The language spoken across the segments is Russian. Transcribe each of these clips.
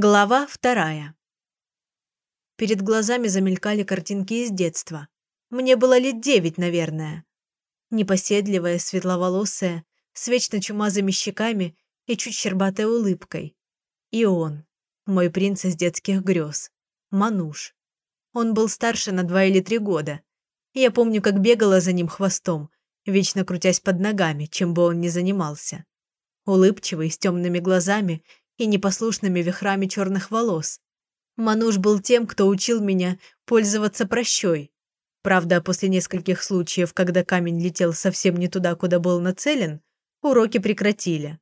Глава вторая. Перед глазами замелькали картинки из детства. Мне было лет девять, наверное. Непоседливая, светловолосая, с вечно чумазыми щеками и чуть щербатой улыбкой. И он, мой принц из детских грез, Мануш. Он был старше на два или три года. Я помню, как бегала за ним хвостом, вечно крутясь под ногами, чем бы он ни занимался. Улыбчивый, с темными глазами и непослушными вихрами черных волос. Мануш был тем, кто учил меня пользоваться прощой. Правда, после нескольких случаев, когда камень летел совсем не туда, куда был нацелен, уроки прекратили.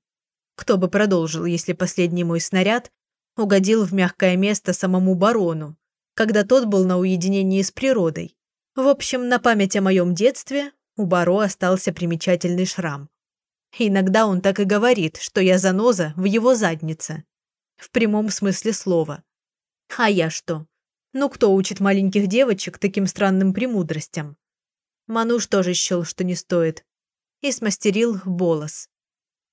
Кто бы продолжил, если последний мой снаряд угодил в мягкое место самому барону, когда тот был на уединении с природой. В общем, на память о моем детстве у Баро остался примечательный шрам. Иногда он так и говорит, что я заноза в его заднице. В прямом смысле слова. А я что? Ну кто учит маленьких девочек таким странным премудростям? Мануш тоже счел, что не стоит. И смастерил болос.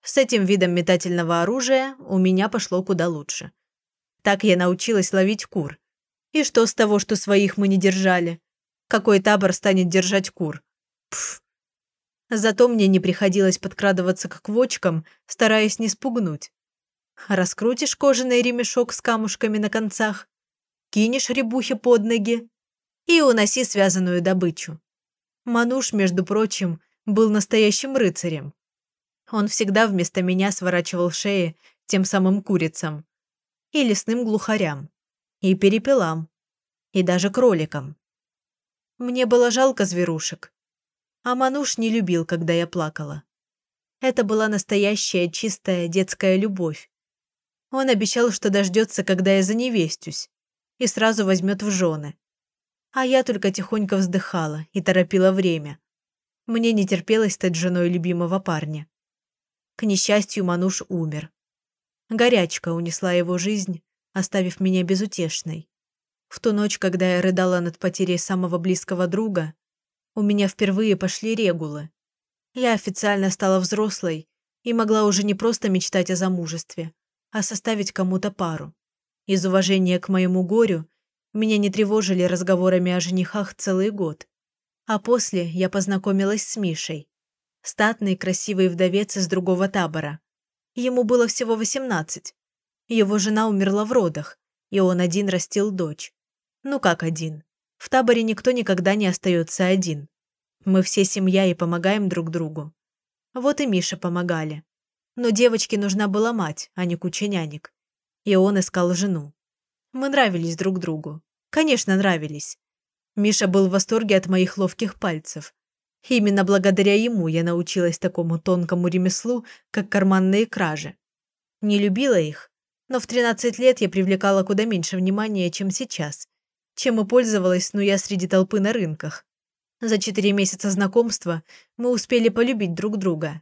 С этим видом метательного оружия у меня пошло куда лучше. Так я научилась ловить кур. И что с того, что своих мы не держали? Какой табор станет держать кур? Пф, Зато мне не приходилось подкрадываться к квочкам, стараясь не спугнуть. Раскрутишь кожаный ремешок с камушками на концах, кинешь ребухи под ноги и уноси связанную добычу. Мануш, между прочим, был настоящим рыцарем. Он всегда вместо меня сворачивал шеи тем самым курицам, и лесным глухарям, и перепелам, и даже кроликам. Мне было жалко зверушек, а Мануш не любил, когда я плакала. Это была настоящая чистая детская любовь. Он обещал, что дождется, когда я заневестюсь, и сразу возьмет в жены. А я только тихонько вздыхала и торопила время. Мне не терпелось стать женой любимого парня. К несчастью, Мануш умер. Горячка унесла его жизнь, оставив меня безутешной. В ту ночь, когда я рыдала над потерей самого близкого друга, у меня впервые пошли регулы. Я официально стала взрослой и могла уже не просто мечтать о замужестве, а составить кому-то пару. Из уважения к моему горю меня не тревожили разговорами о женихах целый год. А после я познакомилась с Мишей. Статный, красивый вдовец из другого табора. Ему было всего 18. Его жена умерла в родах, и он один растил дочь. Ну как один? В таборе никто никогда не остается один. Мы все семья и помогаем друг другу. Вот и Мише помогали. Но девочке нужна была мать, а не куча нянек. И он искал жену. Мы нравились друг другу. Конечно, нравились. Миша был в восторге от моих ловких пальцев. Именно благодаря ему я научилась такому тонкому ремеслу, как карманные кражи. Не любила их, но в 13 лет я привлекала куда меньше внимания, чем сейчас чем и пользовалась, ну я среди толпы на рынках. За четыре месяца знакомства мы успели полюбить друг друга.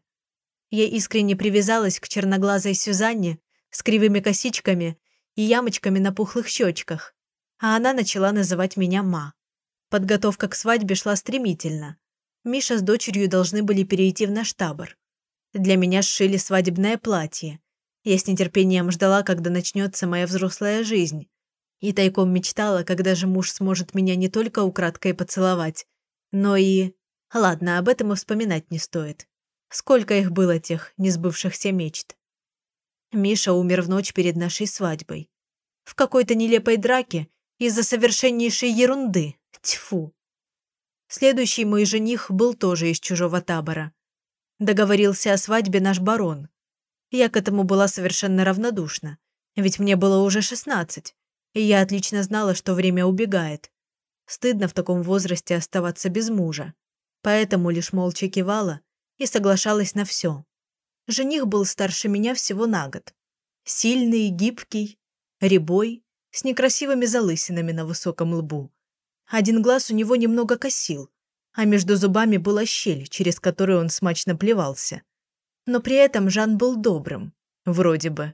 Я искренне привязалась к черноглазой Сюзанне с кривыми косичками и ямочками на пухлых щечках, а она начала называть меня Ма. Подготовка к свадьбе шла стремительно. Миша с дочерью должны были перейти в наш табор. Для меня сшили свадебное платье. Я с нетерпением ждала, когда начнется моя взрослая жизнь. И тайком мечтала, когда же муж сможет меня не только украдкой поцеловать, но и... Ладно, об этом и вспоминать не стоит. Сколько их было тех несбывшихся мечт. Миша умер в ночь перед нашей свадьбой. В какой-то нелепой драке из-за совершеннейшей ерунды. Тьфу. Следующий мой жених был тоже из чужого табора. Договорился о свадьбе наш барон. Я к этому была совершенно равнодушна, ведь мне было уже шестнадцать, и я отлично знала, что время убегает. Стыдно в таком возрасте оставаться без мужа. Поэтому лишь молча кивала и соглашалась на все. Жених был старше меня всего на год. Сильный, гибкий, рябой, с некрасивыми залысинами на высоком лбу. Один глаз у него немного косил, а между зубами была щель, через которую он смачно плевался. Но при этом Жан был добрым, вроде бы.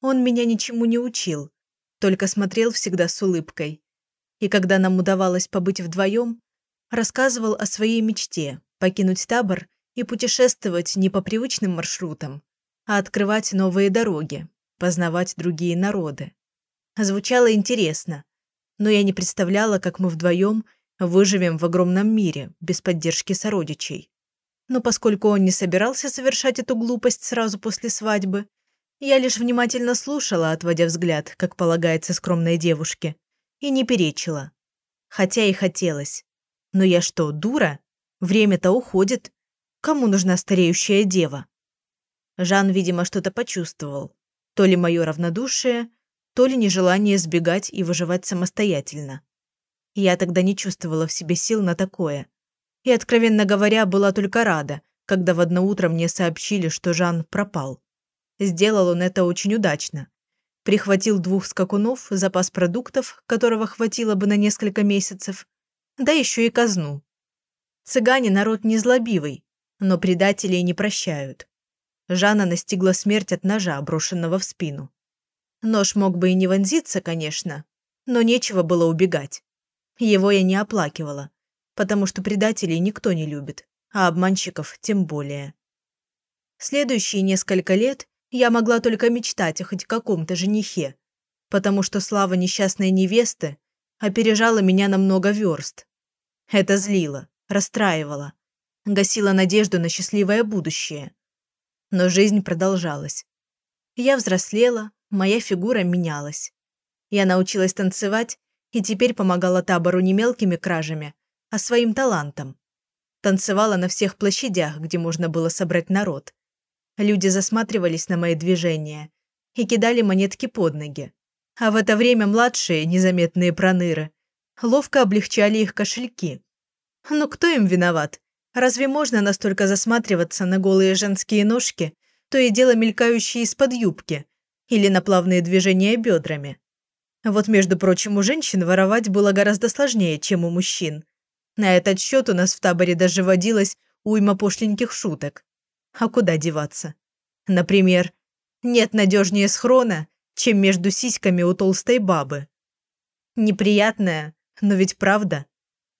Он меня ничему не учил, только смотрел всегда с улыбкой. И когда нам удавалось побыть вдвоем, рассказывал о своей мечте покинуть табор и путешествовать не по привычным маршрутам, а открывать новые дороги, познавать другие народы. Звучало интересно, но я не представляла, как мы вдвоем выживем в огромном мире без поддержки сородичей. Но поскольку он не собирался совершать эту глупость сразу после свадьбы, я лишь внимательно слушала, отводя взгляд, как полагается скромной девушке, и не перечила. Хотя и хотелось. Но я что, дура? Время-то уходит. Кому нужна стареющая дева? Жан, видимо, что-то почувствовал. То ли мое равнодушие, то ли нежелание сбегать и выживать самостоятельно. Я тогда не чувствовала в себе сил на такое. И, откровенно говоря, была только рада, когда в одно утро мне сообщили, что Жан пропал. Сделал он это очень удачно. Прихватил двух скакунов, запас продуктов, которого хватило бы на несколько месяцев, да еще и казну. Цыгане народ незлобивый, но предателей не прощают. Жана настигла смерть от ножа, брошенного в спину. Нож мог бы и не вонзиться, конечно, но нечего было убегать. Его я не оплакивала, потому что предателей никто не любит, а обманщиков тем более. Следующие несколько лет я могла только мечтать о хоть каком-то женихе, потому что слава несчастной невесты опережала меня на много верст. Это злило, расстраивало, гасило надежду на счастливое будущее. Но жизнь продолжалась. Я взрослела, моя фигура менялась. Я научилась танцевать и теперь помогала табору не мелкими кражами, а своим талантом. Танцевала на всех площадях, где можно было собрать народ. Люди засматривались на мои движения и кидали монетки под ноги. А в это время младшие, незаметные проныры, ловко облегчали их кошельки. Но кто им виноват? Разве можно настолько засматриваться на голые женские ножки, то и дело мелькающие из-под юбки, или на плавные движения бедрами? Вот, между прочим, у женщин воровать было гораздо сложнее, чем у мужчин. На этот счет у нас в таборе даже водилось уйма пошленьких шуток. А куда деваться? Например, нет надежнее схрона, чем между сиськами у толстой бабы. Неприятная, но ведь правда.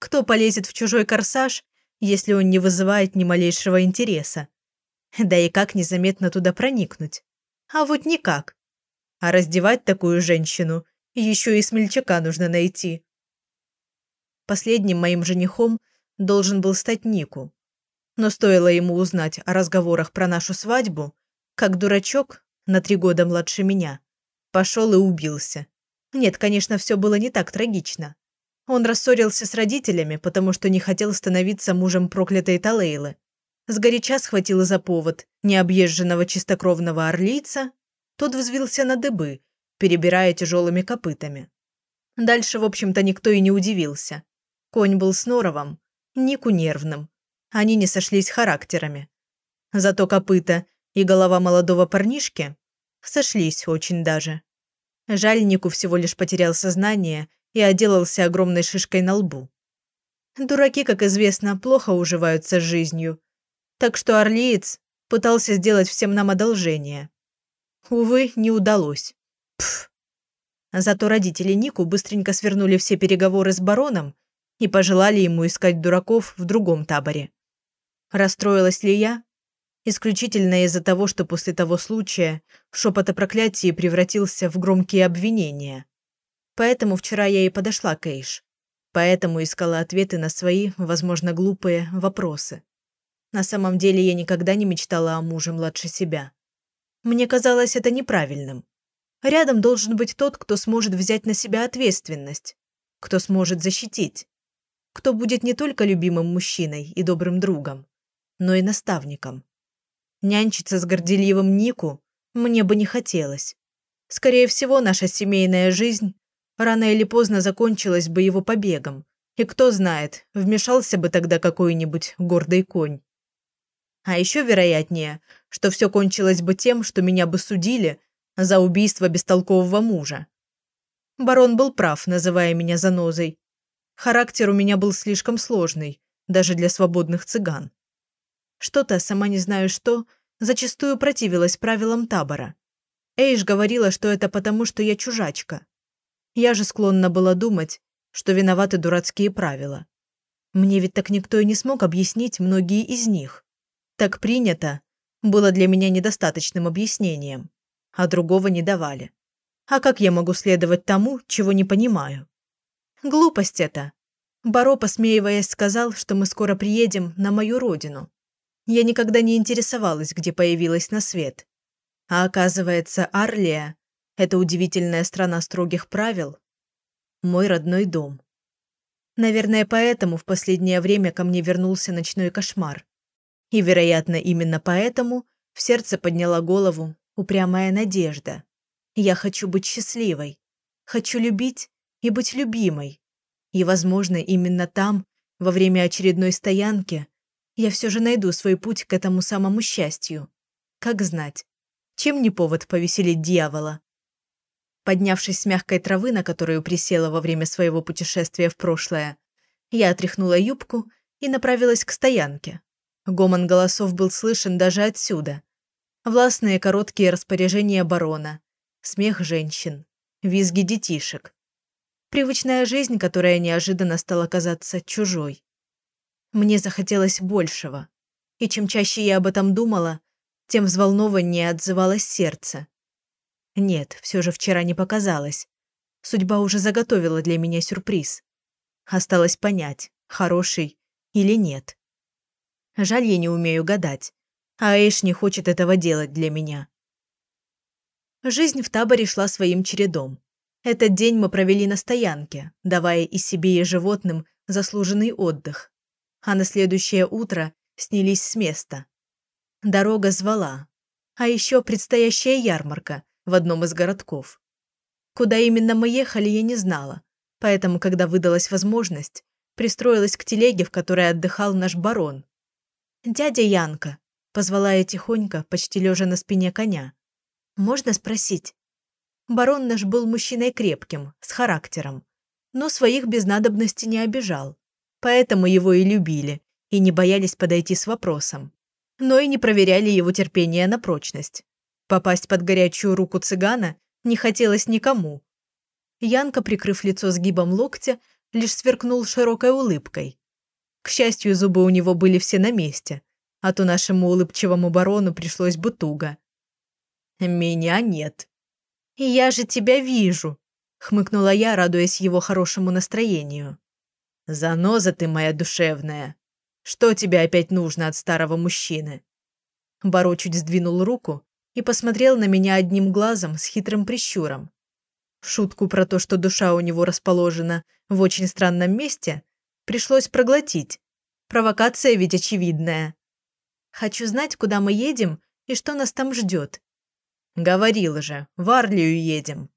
Кто полезет в чужой корсаж, если он не вызывает ни малейшего интереса? Да и как незаметно туда проникнуть? А вот никак. А раздевать такую женщину еще и смельчака нужно найти. Последним моим женихом должен был стать Нику. Но стоило ему узнать о разговорах про нашу свадьбу, как дурачок, на три года младше меня, пошел и убился. Нет, конечно, все было не так трагично. Он рассорился с родителями, потому что не хотел становиться мужем проклятой Талейлы. Сгоряча схватил за повод необъезженного чистокровного орлийца, тот взвился на дыбы, перебирая тяжелыми копытами. Дальше, в общем-то, никто и не удивился. Конь был с норовом, Нику нервным, они не сошлись характерами. Зато копыта и голова молодого парнишки сошлись очень даже. Жаль, Нику всего лишь потерял сознание и отделался огромной шишкой на лбу. Дураки, как известно, плохо уживаются с жизнью. Так что Орлиец пытался сделать всем нам одолжение. Увы, не удалось. Пф. Зато родители Нику быстренько свернули все переговоры с бароном и пожелали ему искать дураков в другом таборе. Расстроилась ли я? Исключительно из-за того, что после того случая шепот о проклятии превратился в громкие обвинения. Поэтому вчера я и подошла к Эйш. Поэтому искала ответы на свои, возможно, глупые вопросы. На самом деле я никогда не мечтала о муже младше себя. Мне казалось это неправильным. Рядом должен быть тот, кто сможет взять на себя ответственность, кто сможет защитить, кто будет не только любимым мужчиной и добрым другом, но и наставником. Нянчиться с горделивым Нику мне бы не хотелось. Скорее всего, наша семейная жизнь рано или поздно закончилась бы его побегом. И кто знает, вмешался бы тогда какой-нибудь гордый конь. А еще вероятнее, что все кончилось бы тем, что меня бы судили за убийство бестолкового мужа. Барон был прав, называя меня занозой. Характер у меня был слишком сложный, даже для свободных цыган. Что-то, сама не знаю что, зачастую противилась правилам табора. Эйш говорила, что это потому, что я чужачка. Я же склонна была думать, что виноваты дурацкие правила. Мне ведь так никто и не смог объяснить многие из них. Так принято было для меня недостаточным объяснением, а другого не давали. А как я могу следовать тому, чего не понимаю? Глупость это. Баро, посмеиваясь, сказал, что мы скоро приедем на мою родину. Я никогда не интересовалась, где появилась на свет. А оказывается, Арлия – это удивительная страна строгих правил. Мой родной дом. Наверное, поэтому в последнее время ко мне вернулся ночной кошмар. И, вероятно, именно поэтому в сердце подняла голову упрямая надежда. Я хочу быть счастливой. Хочу любить и быть любимой. И, возможно, именно там, во время очередной стоянки, я все же найду свой путь к этому самому счастью. Как знать, чем не повод повеселить дьявола? Поднявшись с мягкой травы, на которую присела во время своего путешествия в прошлое, я отряхнула юбку и направилась к стоянке. Гомон голосов был слышен даже отсюда. Властные короткие распоряжения барона, смех женщин, визги детишек. Привычная жизнь, которая неожиданно стала казаться чужой. Мне захотелось большего. И чем чаще я об этом думала, тем взволнованнее отзывалось сердце. Нет, все же вчера не показалось. Судьба уже заготовила для меня сюрприз. Осталось понять, хороший или нет. Жаль, я не умею гадать. А Эш не хочет этого делать для меня. Жизнь в таборе шла своим чередом. Этот день мы провели на стоянке, давая и себе, и животным заслуженный отдых. А на следующее утро снялись с места. Дорога звала. А еще предстоящая ярмарка в одном из городков. Куда именно мы ехали, я не знала, поэтому, когда выдалась возможность, пристроилась к телеге, в которой отдыхал наш барон. «Дядя Янка», – позвала я тихонько, почти лежа на спине коня. «Можно спросить?» Барон наш был мужчиной крепким, с характером, но своих без надобности не обижал, поэтому его и любили, и не боялись подойти с вопросом но и не проверяли его терпение на прочность. Попасть под горячую руку цыгана не хотелось никому. Янка, прикрыв лицо сгибом локтя, лишь сверкнул широкой улыбкой. К счастью, зубы у него были все на месте, а то нашему улыбчивому барону пришлось бы туго. «Меня нет». «Я же тебя вижу», — хмыкнула я, радуясь его хорошему настроению. «Заноза ты моя душевная», что тебе опять нужно от старого мужчины?» Баро чуть сдвинул руку и посмотрел на меня одним глазом с хитрым прищуром. Шутку про то, что душа у него расположена в очень странном месте, пришлось проглотить. Провокация ведь очевидная. «Хочу знать, куда мы едем и что нас там ждет». «Говорила же, в Арлию едем».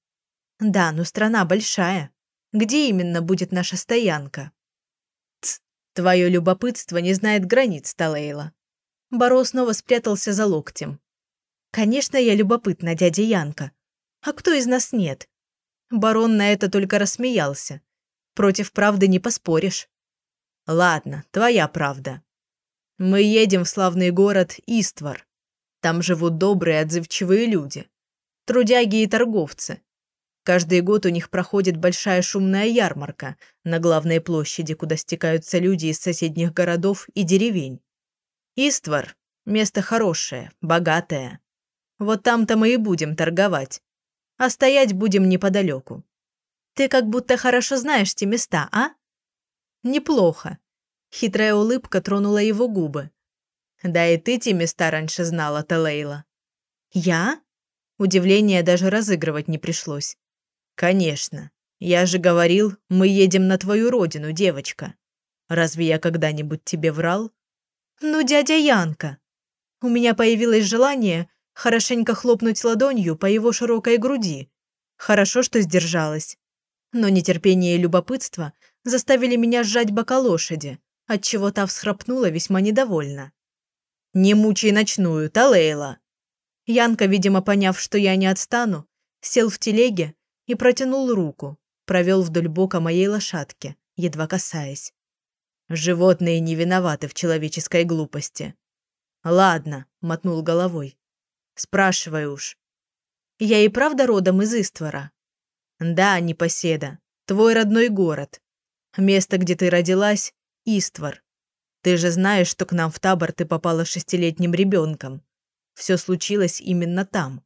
«Да, но страна большая. Где именно будет наша стоянка?» Твое любопытство не знает границ, Талейла. Баро снова спрятался за локтем. Конечно, я любопытна, дядя Янка. А кто из нас нет? Барон на это только рассмеялся. Против правды не поспоришь. Ладно, твоя правда. Мы едем в славный город Иствор. Там живут добрые, отзывчивые люди. Трудяги и торговцы. Каждый год у них проходит большая шумная ярмарка на главной площади, куда стекаются люди из соседних городов и деревень. Иствор – место хорошее, богатое. Вот там-то мы и будем торговать. А стоять будем неподалеку. Ты как будто хорошо знаешь те места, а? Неплохо. Хитрая улыбка тронула его губы. Да и ты те места раньше знала, Талейла. Я? Удивление даже разыгрывать не пришлось. «Конечно. Я же говорил, мы едем на твою родину, девочка. Разве я когда-нибудь тебе врал?» «Ну, дядя Янка!» У меня появилось желание хорошенько хлопнуть ладонью по его широкой груди. Хорошо, что сдержалась. Но нетерпение и любопытство заставили меня сжать бока лошади, отчего та всхрапнула весьма недовольна. «Не мучай ночную, Талейла!» Янка, видимо, поняв, что я не отстану, сел в телеге и протянул руку, провел вдоль бока моей лошадки, едва касаясь. Животные не виноваты в человеческой глупости. Ладно, мотнул головой. Спрашивай уж. Я и правда родом из Иствора? Да, непоседа. Твой родной город. Место, где ты родилась – Иствор. Ты же знаешь, что к нам в табор ты попала шестилетним ребенком. Все случилось именно там.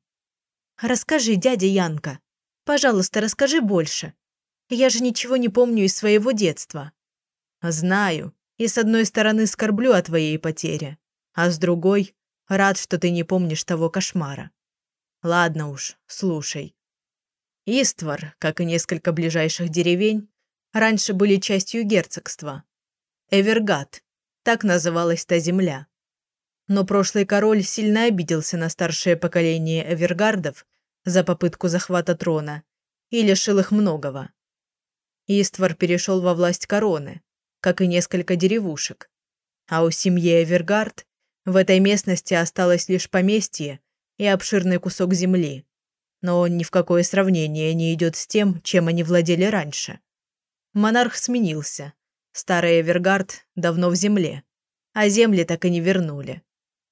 Расскажи, дядя Янка. Пожалуйста, расскажи больше. Я же ничего не помню из своего детства». «Знаю, и с одной стороны скорблю о твоей потере, а с другой рад, что ты не помнишь того кошмара. Ладно уж, слушай. Иствор, как и несколько ближайших деревень, раньше были частью герцогства. Эвергат, так называлась та земля. Но прошлый король сильно обиделся на старшее поколение Эвергардов за попытку захвата трона и лишил их многого. Иствор перешел во власть короны, как и несколько деревушек. А у семьи Эвергард в этой местности осталось лишь поместье и обширный кусок земли. Но он ни в какое сравнение не идет с тем, чем они владели раньше. Монарх сменился. Старый Эвергард давно в земле, а земли так и не вернули.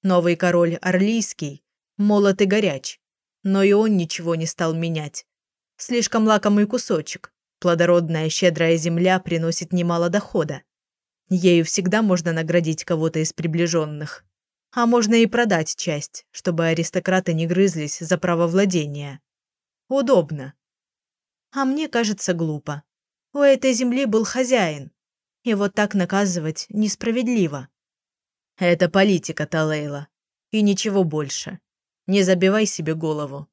Новый король Орлийский молод и горяч, но и он ничего не стал менять. Слишком лакомый кусочек. Плодородная щедрая земля приносит немало дохода. Ею всегда можно наградить кого-то из приближенных. А можно и продать часть, чтобы аристократы не грызлись за право владения. Удобно. А мне кажется глупо. У этой земли был хозяин. И вот так наказывать несправедливо. Это политика, Талейла. И ничего больше. Не забивай себе голову.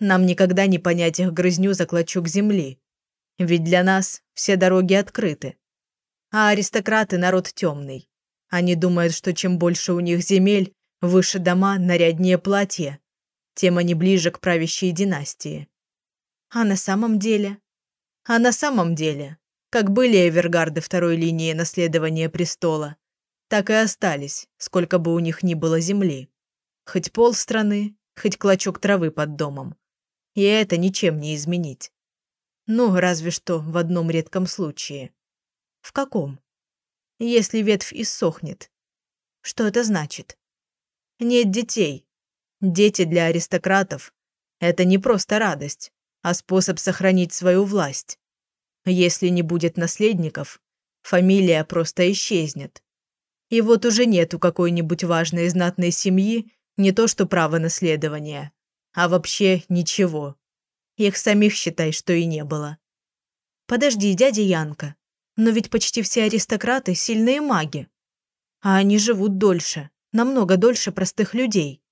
Нам никогда не понять их грызню за клочок земли. Ведь для нас все дороги открыты. А аристократы – народ темный. Они думают, что чем больше у них земель, выше дома, наряднее платья, тем они ближе к правящей династии. А на самом деле? А на самом деле, как были Эвергарды второй линии наследования престола, так и остались, сколько бы у них ни было земли. Хоть пол страны, хоть клочок травы под домом. И это ничем не изменить. Ну, разве что в одном редком случае. В каком? если ветвь иссохнет. Что это значит? Нет детей. Дети для аристократов – это не просто радость, а способ сохранить свою власть. Если не будет наследников, фамилия просто исчезнет. И вот уже нет у какой-нибудь важной знатной семьи не то что право наследования, а вообще ничего. Их самих считай, что и не было. Подожди, дядя Янка, но ведь почти все аристократы – сильные маги. А они живут дольше, намного дольше простых людей.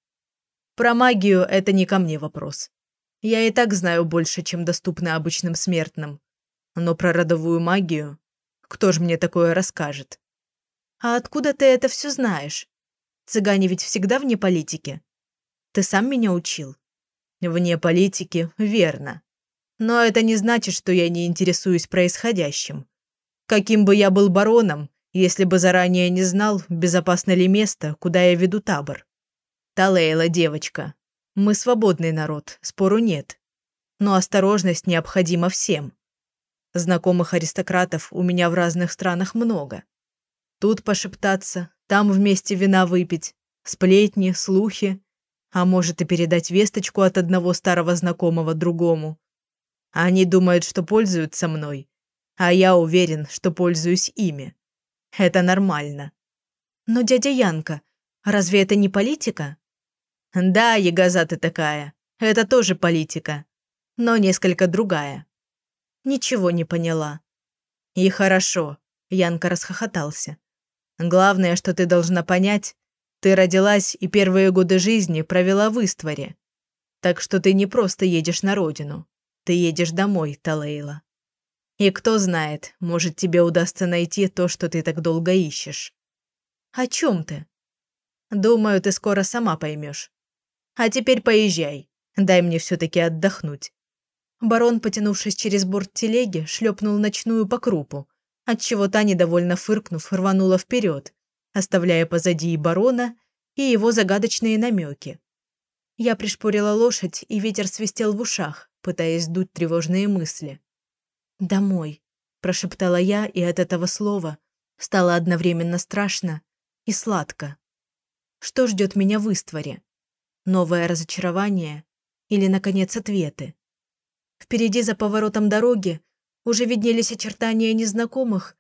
Про магию это не ко мне вопрос. Я и так знаю больше, чем доступно обычным смертным. Но про родовую магию кто же мне такое расскажет? А откуда ты это все знаешь? Цыгане ведь всегда вне политики. Ты сам меня учил. Вне политики, верно. Но это не значит, что я не интересуюсь происходящим. Каким бы я был бароном, если бы заранее не знал, безопасно ли место, куда я веду табор. Талейла, девочка. Мы свободный народ, спору нет. Но осторожность необходима всем. Знакомых аристократов у меня в разных странах много. Тут пошептаться, там вместе вина выпить, сплетни, слухи, а может и передать весточку от одного старого знакомого другому. Они думают, что пользуются мной, а я уверен, что пользуюсь ими. Это нормально. Но дядя Янка, разве это не политика? Да, ягоза ты такая. Это тоже политика. Но несколько другая. Ничего не поняла. И хорошо. Янка расхохотался. Главное, что ты должна понять, ты родилась и первые годы жизни провела в Истворе. Так что ты не просто едешь на родину. Ты едешь домой, Талейла. И кто знает, может, тебе удастся найти то, что ты так долго ищешь. О чем ты? Думаю, ты скоро сама поймешь. А теперь поезжай. Дай мне все-таки отдохнуть. Барон, потянувшись через борт телеги, шлепнул ночную по крупу, отчего та, недовольно фыркнув, рванула вперед, оставляя позади и барона, и его загадочные намеки. Я пришпорила лошадь, и ветер свистел в ушах, пытаясь дуть тревожные мысли. «Домой», – прошептала я, и от этого слова стало одновременно страшно и сладко. Что ждет меня в Истворе? Новое разочарование или, наконец, ответы? Впереди за поворотом дороги уже виднелись очертания незнакомых,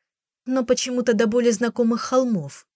но почему-то до боли знакомых холмов.